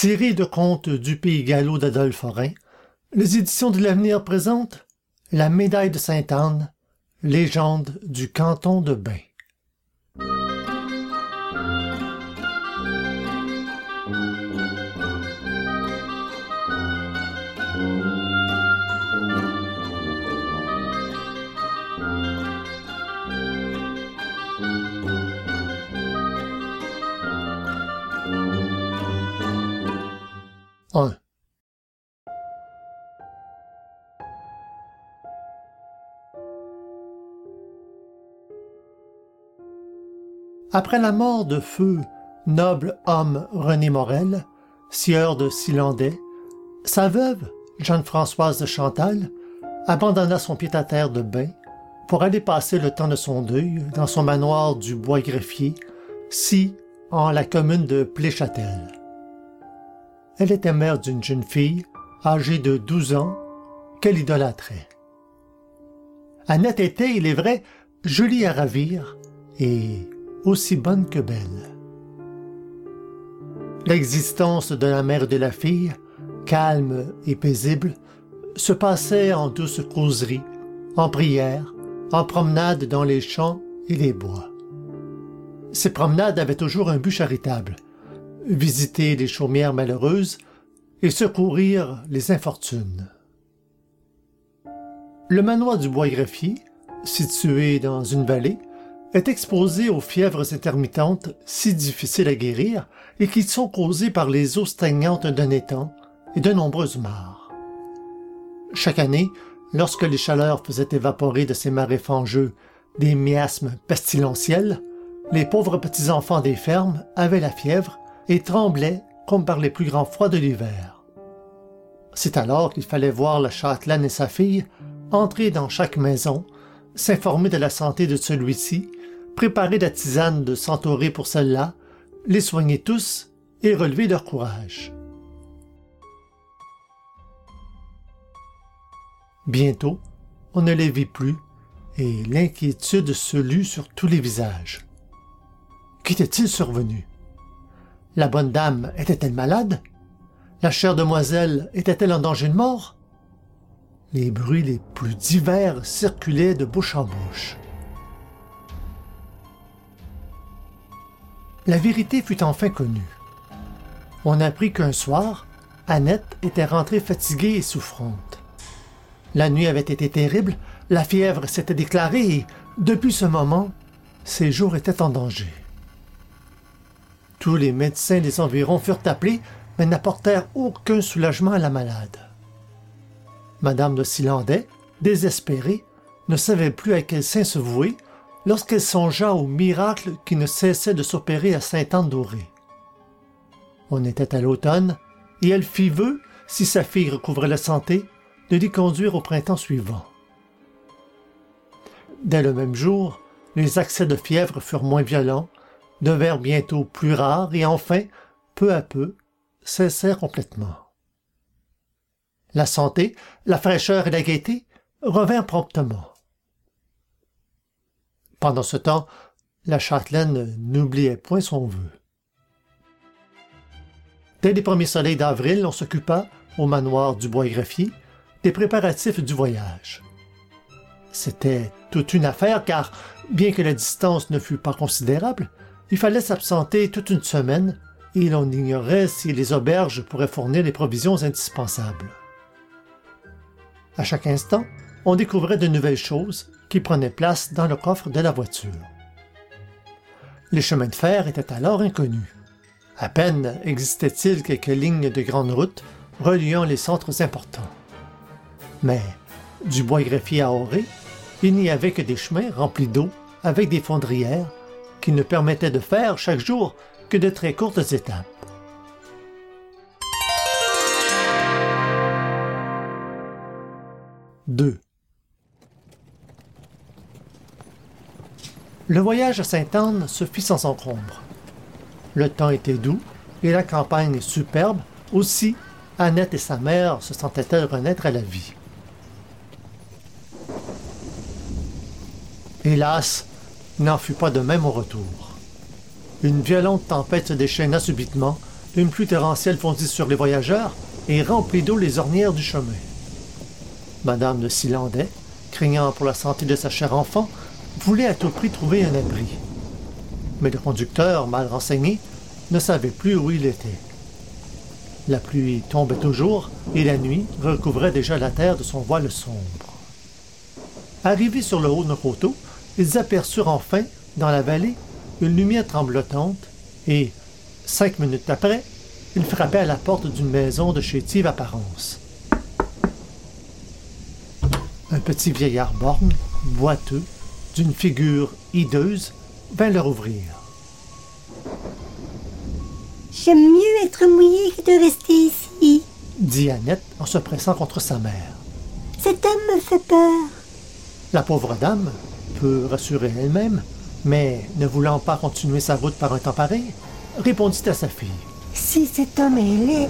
Tiré de contes du pays gallo d'Adolphe Forain, les éditions de l'Avenir présentent La médaille de Sainte-Anne, légende du canton de Après la mort de feu noble homme René Morel, sieur de Silandais, sa veuve, Jeanne-Françoise de Chantal, abandonna son pied-à-terre de bain pour aller passer le temps de son deuil dans son manoir du Bois-Greffier, si en la commune de Pléchâtel. Elle était mère d'une jeune fille, âgée de douze ans, qu'elle idolâtrait. Annette était, il est vrai, jolie à ravir et aussi bonne que belle. L'existence de la mère et de la fille, calme et paisible, se passait en douces causeries, en prières, en promenades dans les champs et les bois. Ces promenades avaient toujours un but charitable, visiter les chaumières malheureuses et secourir les infortunes. Le manoir du Bois-Greffier, situé dans une vallée, est exposé aux fièvres intermittentes si difficiles à guérir et qui sont causées par les eaux stagnantes d'un étang et de nombreuses mares. Chaque année, lorsque les chaleurs faisaient évaporer de ces marais fangeux des miasmes pestilentiels, les pauvres petits-enfants des fermes avaient la fièvre et tremblait comme par les plus grands froids de l'hiver. C'est alors qu'il fallait voir la châtelaine et sa fille entrer dans chaque maison, s'informer de la santé de celui-ci, préparer la tisane de centaurée pour celle-là, les soigner tous et relever leur courage. Bientôt, on ne les vit plus, et l'inquiétude se lut sur tous les visages. Qu'était-il survenu? La bonne dame était-elle malade? La chère demoiselle était-elle en danger de mort? Les bruits les plus divers circulaient de bouche en bouche. La vérité fut enfin connue. On apprit qu'un soir, Annette était rentrée fatiguée et souffrante. La nuit avait été terrible, la fièvre s'était déclarée et, depuis ce moment, ses jours étaient en danger. Tous les médecins des environs furent appelés, mais n'apportèrent aucun soulagement à la malade. Madame de Silandais, désespérée, ne savait plus à quel saint se vouer lorsqu'elle songea au miracle qui ne cessait de s'opérer à Sainte-Anne-d'Auray. On était à l'automne, et elle fit vœu, si sa fille recouvrait la santé, de l'y conduire au printemps suivant. Dès le même jour, les accès de fièvre furent moins violents, devinrent bientôt plus rares et enfin, peu à peu, cessèrent complètement. La santé, la fraîcheur et la gaieté revinrent promptement. Pendant ce temps, la châtelaine n'oubliait point son vœu. Dès les premiers soleils d'avril, on s'occupa, au manoir du Bois-Greffier, des préparatifs du voyage. C'était toute une affaire car, bien que la distance ne fût pas considérable, il fallait s'absenter toute une semaine et l'on ignorait si les auberges pourraient fournir les provisions indispensables. À chaque instant, on découvrait de nouvelles choses qui prenaient place dans le coffre de la voiture. Les chemins de fer étaient alors inconnus. À peine existait-il quelques lignes de grandes routes reliant les centres importants. Mais du bois greffier à Auré, il n'y avait que des chemins remplis d'eau avec des fondrières qui ne permettait de faire chaque jour que de très courtes étapes. Deux. Le voyage à Sainte-Anne se fit sans encombre. Le temps était doux et la campagne superbe, aussi Annette et sa mère se sentaient-elles renaître à la vie. Hélas, n'en fut pas de même au retour. Une violente tempête se déchaîna subitement une pluie torrentielle fondit sur les voyageurs et remplit d'eau les ornières du chemin. Madame de Silandais, craignant pour la santé de sa chère enfant, voulait à tout prix trouver un abri. Mais le conducteur, mal renseigné, ne savait plus où il était. La pluie tombait toujours et la nuit recouvrait déjà la terre de son voile sombre. Arrivés sur le haut d'un coteau, ils aperçurent enfin, dans la vallée, une lumière tremblotante et, cinq minutes après, ils frappaient à la porte d'une maison de chétive apparence. Un petit vieillard borgne, boiteux, d'une figure hideuse, vint leur ouvrir. J'aime mieux être mouillé que de rester ici, dit Annette en se pressant contre sa mère. Cet homme me fait peur. La pauvre dame, peu rassurée elle-même, mais ne voulant pas continuer sa route par un temps pareil, répondit à sa fille. Si cet homme est laid,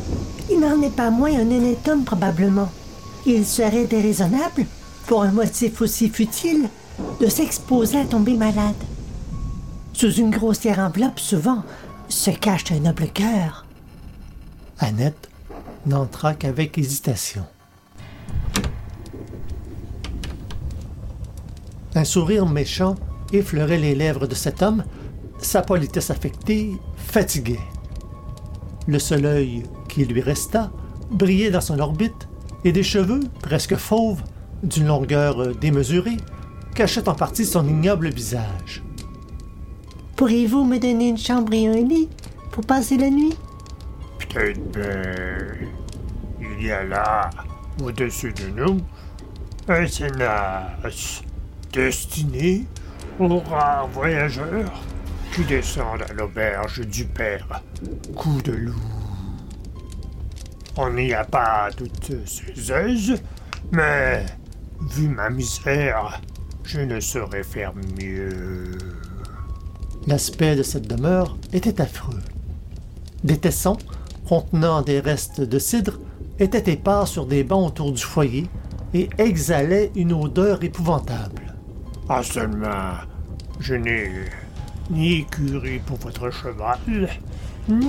il n'en est pas moins un honnête homme probablement. Il serait déraisonnable, pour un motif aussi futile, de s'exposer à tomber malade. Sous une grossière enveloppe, souvent, se cache un noble cœur. Annette n'entra qu'avec hésitation. Un sourire méchant effleurait les lèvres de cet homme, sa politesse affectée fatiguait. Le seul œil qui lui resta brillait dans son orbite, et des cheveux, presque fauves, d'une longueur démesurée, cachaient en partie son ignoble visage. Pourriez-vous me donner une chambre et un lit pour passer la nuit? Peut-être bien. Il y a là, au-dessus de nous, un sénace destiné aux rares voyageurs qui descendent à l'auberge du père Coup de loup. On n'y a pas toutes ces aises, mais vu ma misère, je ne saurais faire mieux. L'aspect de cette demeure était affreux. Des tessons, contenant des restes de cidre, étaient épars sur des bancs autour du foyer et exhalaient une odeur épouvantable. Ah seulement, je n'ai ni écurie pour votre cheval, ni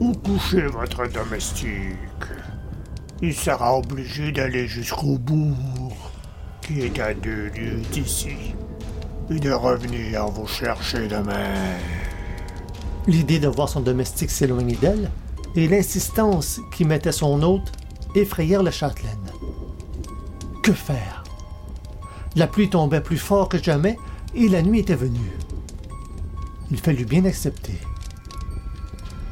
où coucher votre domestique. Il sera obligé d'aller jusqu'au bourg, qui est à deux lieues d'ici et de revenir vous chercher demain. L'idée de voir son domestique s'éloigner d'elle et l'insistance qui mettait son hôte effrayèrent la châtelaine. Que faire? La pluie tombait plus fort que jamais et la nuit était venue. Il fallut bien accepter.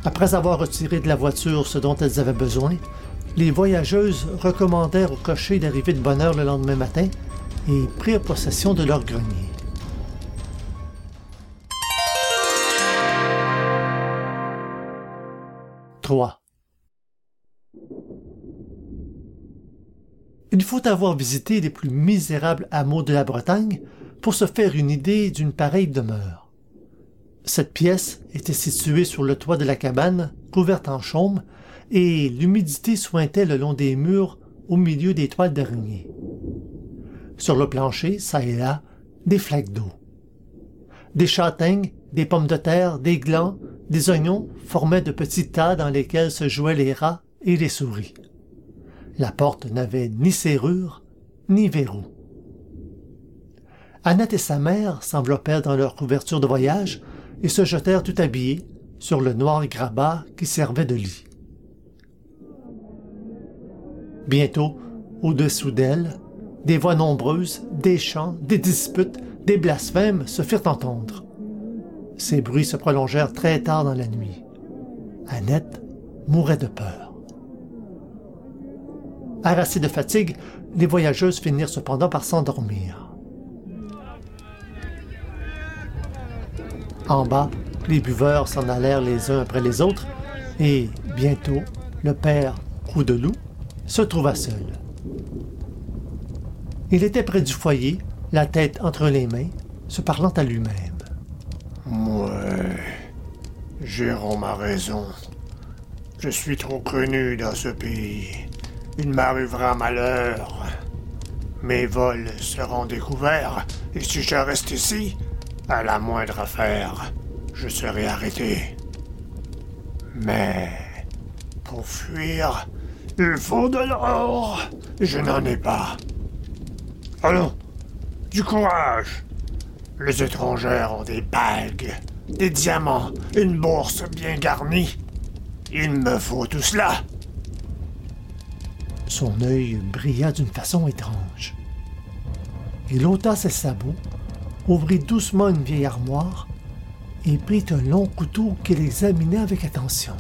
Après avoir retiré de la voiture ce dont elles avaient besoin, les voyageuses recommandèrent au cocher d'arriver de bonne heure le lendemain matin et prirent possession de leur grenier. 3. Il faut avoir visité les plus misérables hameaux de la Bretagne pour se faire une idée d'une pareille demeure. Cette pièce était située sur le toit de la cabane, couverte en chaume, et l'humidité sointait le long des murs au milieu des toiles d'araignée. Sur le plancher, çà et là, des flaques d'eau. Des châtaignes, des pommes de terre, des glands, des oignons formaient de petits tas dans lesquels se jouaient les rats et les souris. La porte n'avait ni serrure, ni verrou. Annette et sa mère s'enveloppèrent dans leur couverture de voyage et se jetèrent tout habillés sur le noir grabat qui servait de lit. Bientôt, au-dessous d'elle, des voix nombreuses, des chants, des disputes, des blasphèmes se firent entendre. Ces bruits se prolongèrent très tard dans la nuit. Annette mourait de peur. Harassées de fatigue, les voyageuses finirent cependant par s'endormir. En bas, les buveurs s'en allèrent les uns après les autres, et bientôt, le père Loup se trouva seul. Il était près du foyer, la tête entre les mains, se parlant à lui-même. Ouais, Jérôme a raison. Je suis trop connu dans ce pays. Il m'arrivera malheur. Mes vols seront découverts, et si je reste ici, à la moindre affaire, je serai arrêté. Mais pour fuir, il faut de l'or. Je n'en ai pas. Allons, du courage. Les étrangères ont des bagues, des diamants, une bourse bien garnie. Il me faut tout cela. Son œil brilla d'une façon étrange. Il ôta ses sabots, ouvrit doucement une vieille armoire et prit un long couteau qu'il examinait avec attention.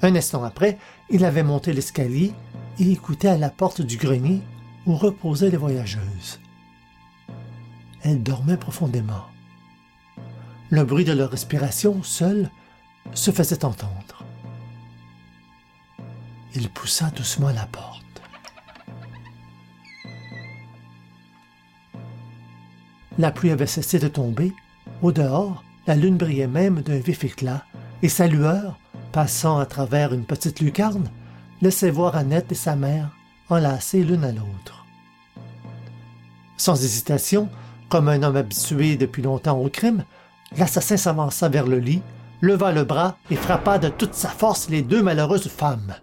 Un instant après, il avait monté l'escalier et écoutait à la porte du grenier où reposaient les voyageuses. Elles dormaient profondément. Le bruit de leur respiration seul se faisait entendre. Il poussa doucement la porte. La pluie avait cessé de tomber. Au dehors, la lune brillait même d'un vif éclat, et sa lueur, passant à travers une petite lucarne, laissait voir Annette et sa mère enlacées l'une à l'autre. Sans hésitation, comme un homme habitué depuis longtemps au crime, l'assassin s'avança vers le lit, leva le bras et frappa de toute sa force les deux malheureuses femmes.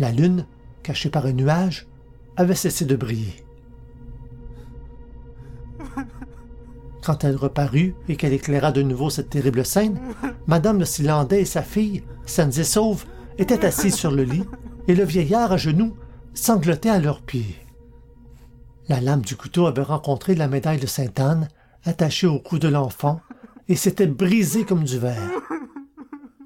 La lune, cachée par un nuage, avait cessé de briller. Quand elle reparut et qu'elle éclaira de nouveau cette terrible scène, Madame de Silandais et sa fille, saines et sauves, étaient assises sur le lit, et le vieillard à genoux sanglotait à leurs pieds. La lame du couteau avait rencontré la médaille de Sainte-Anne, attachée au cou de l'enfant, et s'était brisée comme du verre.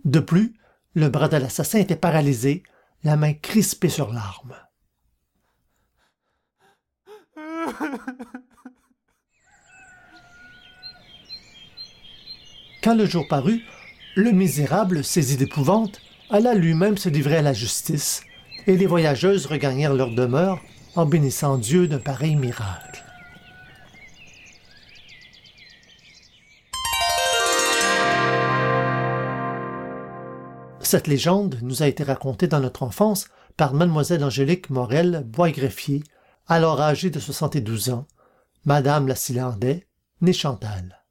De plus, le bras de l'assassin était paralysé, la main crispée sur l'arme. Quand le jour parut, le misérable, saisi d'épouvante, alla lui-même se livrer à la justice, et les voyageuses regagnèrent leur demeure en bénissant Dieu d'un pareil miracle. Cette légende nous a été racontée dans notre enfance par mademoiselle Angélique Morel Boisgreffier, alors âgée de 72 ans, madame la Silandais, née Chantal.